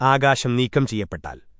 ആകാശം നീക്കം ചെയ്യപ്പെട്ടാൽ.